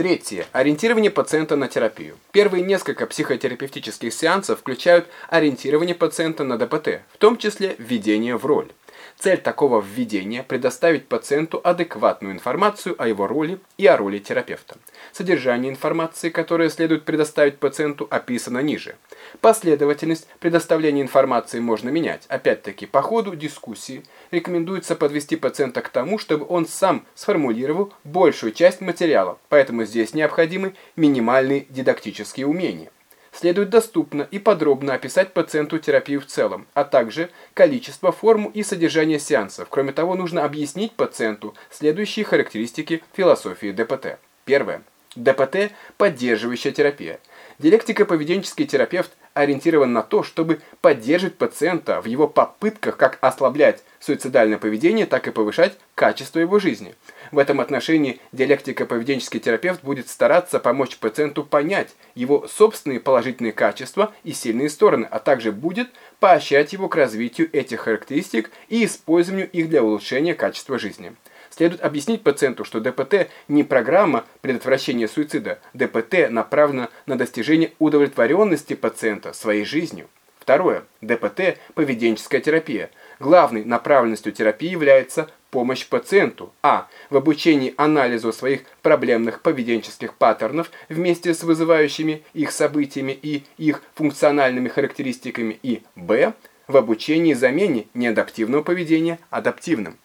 Третье. Ориентирование пациента на терапию. Первые несколько психотерапевтических сеансов включают ориентирование пациента на ДПТ, в том числе введение в роль. Цель такого введения – предоставить пациенту адекватную информацию о его роли и о роли терапевта. Содержание информации, которое следует предоставить пациенту, описано ниже. Последовательность предоставления информации можно менять. Опять-таки, по ходу дискуссии рекомендуется подвести пациента к тому, чтобы он сам сформулировал большую часть материала, поэтому здесь необходимы минимальные дидактические умения следует доступно и подробно описать пациенту терапию в целом, а также количество, форму и содержание сеансов. Кроме того, нужно объяснить пациенту следующие характеристики философии ДПТ. Первое. ДПТ – поддерживающая терапия. Диалектико-поведенческий терапевт ориентирован на то, чтобы поддерживать пациента в его попытках как ослаблять суицидальное поведение, так и повышать качество его жизни. В этом отношении диалектико-поведенческий терапевт будет стараться помочь пациенту понять его собственные положительные качества и сильные стороны, а также будет поощрять его к развитию этих характеристик и использованию их для улучшения качества жизни. Следует объяснить пациенту, что ДПТ не программа предотвращения суицида. ДПТ направлена на достижение удовлетворенности пациента своей жизнью. Второе. ДПТ – поведенческая терапия. Главной направленностью терапии является помощь пациенту. А. В обучении анализу своих проблемных поведенческих паттернов вместе с вызывающими их событиями и их функциональными характеристиками. И Б. В обучении замене неадаптивного поведения адаптивным.